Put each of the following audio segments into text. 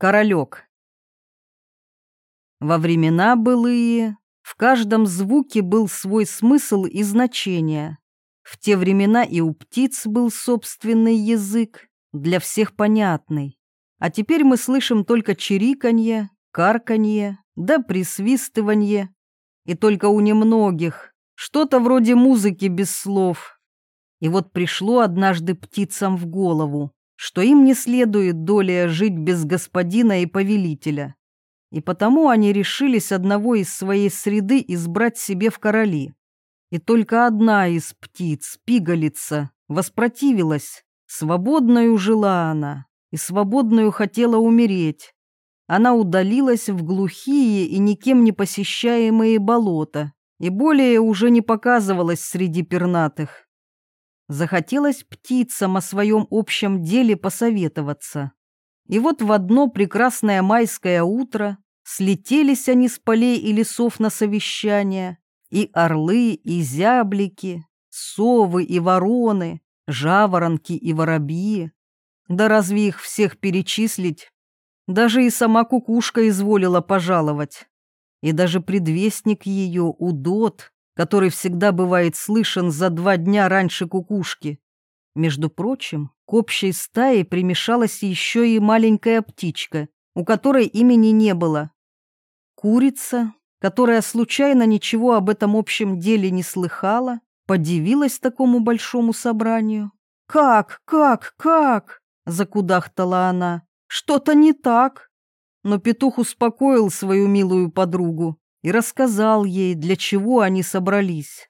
Королек. Во времена былые в каждом звуке был свой смысл и значение. В те времена и у птиц был собственный язык, для всех понятный. А теперь мы слышим только чириканье, карканье, да присвистыванье. И только у немногих что-то вроде музыки без слов. И вот пришло однажды птицам в голову, что им не следует долее жить без господина и повелителя. И потому они решились одного из своей среды избрать себе в короли. И только одна из птиц, пигалица, воспротивилась. Свободную жила она, и свободную хотела умереть. Она удалилась в глухие и никем не посещаемые болота, и более уже не показывалась среди пернатых. Захотелось птицам о своем общем деле посоветоваться. И вот в одно прекрасное майское утро слетелись они с полей и лесов на совещание, и орлы, и зяблики, совы и вороны, жаворонки и воробьи. Да разве их всех перечислить? Даже и сама кукушка изволила пожаловать. И даже предвестник ее, удот, который всегда бывает слышен за два дня раньше кукушки. Между прочим, к общей стае примешалась еще и маленькая птичка, у которой имени не было. Курица, которая случайно ничего об этом общем деле не слыхала, подивилась такому большому собранию. «Как, как, как?» — закудахтала она. «Что-то не так». Но петух успокоил свою милую подругу и рассказал ей, для чего они собрались.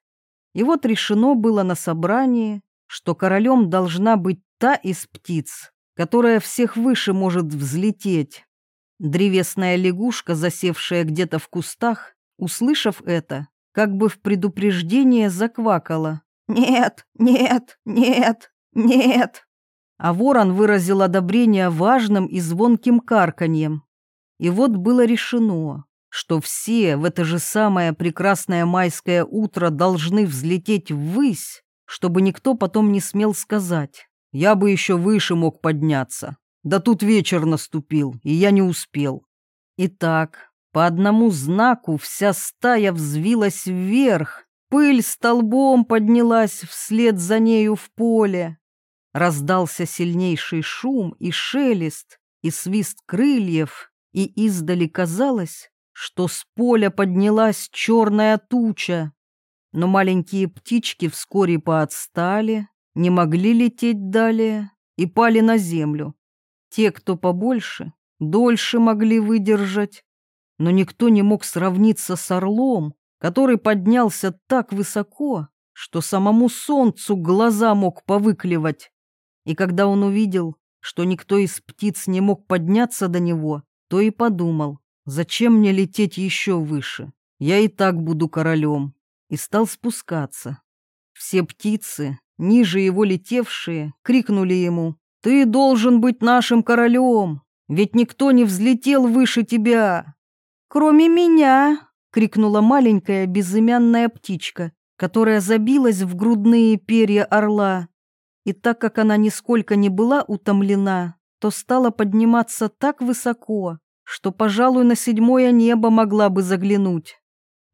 И вот решено было на собрании, что королем должна быть та из птиц, которая всех выше может взлететь. Древесная лягушка, засевшая где-то в кустах, услышав это, как бы в предупреждение заквакала. «Нет, нет, нет, нет!» А ворон выразил одобрение важным и звонким карканьем. И вот было решено, что все в это же самое прекрасное майское утро должны взлететь ввысь, чтобы никто потом не смел сказать. Я бы еще выше мог подняться. Да тут вечер наступил, и я не успел. Итак, по одному знаку вся стая взвилась вверх, пыль столбом поднялась вслед за нею в поле. Раздался сильнейший шум и шелест, и свист крыльев, и издали казалось, что с поля поднялась черная туча. Но маленькие птички вскоре поотстали, не могли лететь далее и пали на землю. Те, кто побольше, дольше могли выдержать, но никто не мог сравниться с орлом, который поднялся так высоко, что самому солнцу глаза мог повыкливать. И когда он увидел, что никто из птиц не мог подняться до него, то и подумал, Зачем мне лететь еще выше? Я и так буду королем. И стал спускаться. Все птицы, ниже его летевшие, крикнули ему, «Ты должен быть нашим королем, ведь никто не взлетел выше тебя!» «Кроме меня!» — крикнула маленькая безымянная птичка, которая забилась в грудные перья орла. И так как она нисколько не была утомлена, то стала подниматься так высоко, что, пожалуй, на седьмое небо могла бы заглянуть.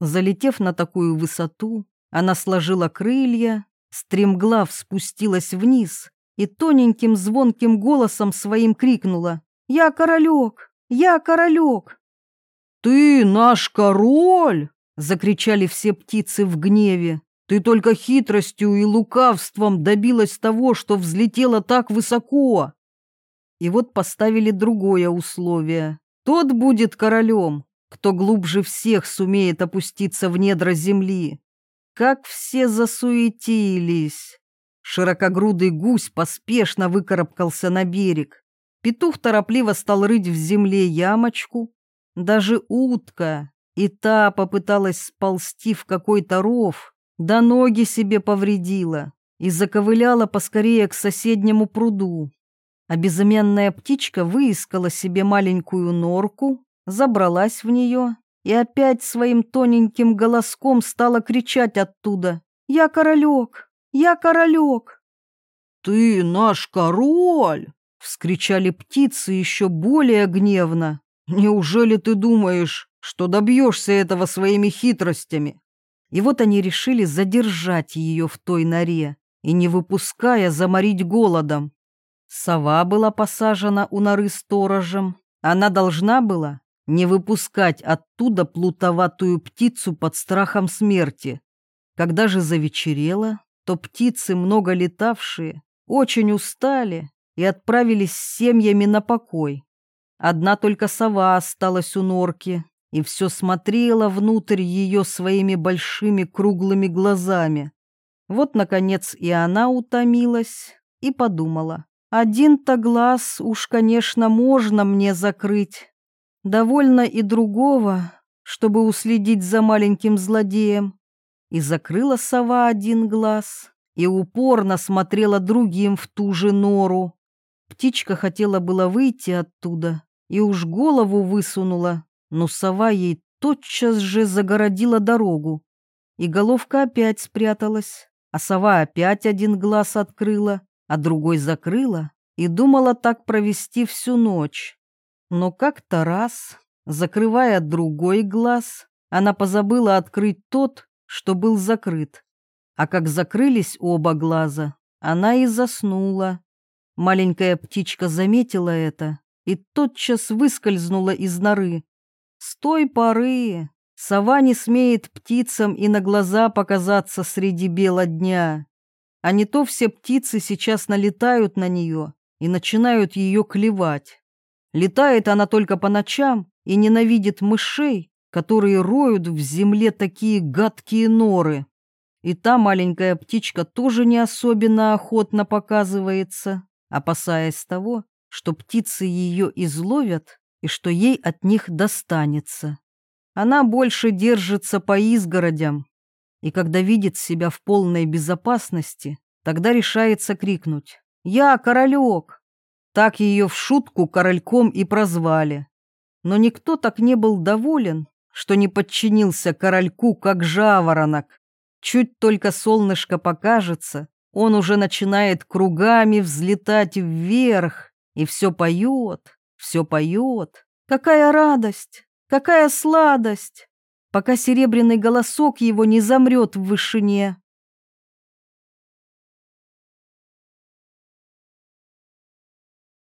Залетев на такую высоту, она сложила крылья, стремглав спустилась вниз и тоненьким звонким голосом своим крикнула «Я королек! Я королек!» «Ты наш король!» — закричали все птицы в гневе. «Ты только хитростью и лукавством добилась того, что взлетела так высоко!» И вот поставили другое условие. Тот будет королем, кто глубже всех сумеет опуститься в недра земли. Как все засуетились. Широкогрудый гусь поспешно выкарабкался на берег. Петух торопливо стал рыть в земле ямочку. Даже утка, и та попыталась сползти в какой-то ров, да ноги себе повредила и заковыляла поскорее к соседнему пруду. А безымянная птичка выискала себе маленькую норку, забралась в нее и опять своим тоненьким голоском стала кричать оттуда «Я королек! Я королек!» «Ты наш король!» — вскричали птицы еще более гневно. «Неужели ты думаешь, что добьешься этого своими хитростями?» И вот они решили задержать ее в той норе и, не выпуская, заморить голодом. Сова была посажена у норы сторожем. Она должна была не выпускать оттуда плутоватую птицу под страхом смерти. Когда же завечерело, то птицы, много летавшие, очень устали и отправились с семьями на покой. Одна только сова осталась у норки и все смотрела внутрь ее своими большими круглыми глазами. Вот, наконец, и она утомилась и подумала. Один-то глаз уж, конечно, можно мне закрыть. Довольно и другого, чтобы уследить за маленьким злодеем. И закрыла сова один глаз, и упорно смотрела другим в ту же нору. Птичка хотела было выйти оттуда, и уж голову высунула, но сова ей тотчас же загородила дорогу. И головка опять спряталась, а сова опять один глаз открыла, а другой закрыла и думала так провести всю ночь. Но как-то раз, закрывая другой глаз, она позабыла открыть тот, что был закрыт. А как закрылись оба глаза, она и заснула. Маленькая птичка заметила это и тотчас выскользнула из норы. С той поры сова не смеет птицам и на глаза показаться среди бела дня. А не то все птицы сейчас налетают на нее и начинают ее клевать. Летает она только по ночам и ненавидит мышей, которые роют в земле такие гадкие норы. И та маленькая птичка тоже не особенно охотно показывается, опасаясь того, что птицы ее изловят и что ей от них достанется. Она больше держится по изгородям, и когда видит себя в полной безопасности, тогда решается крикнуть «Я королек!». Так ее в шутку корольком и прозвали. Но никто так не был доволен, что не подчинился корольку, как жаворонок. Чуть только солнышко покажется, он уже начинает кругами взлетать вверх и все поет, все поет. Какая радость, какая сладость, пока серебряный голосок его не замрет в вышине.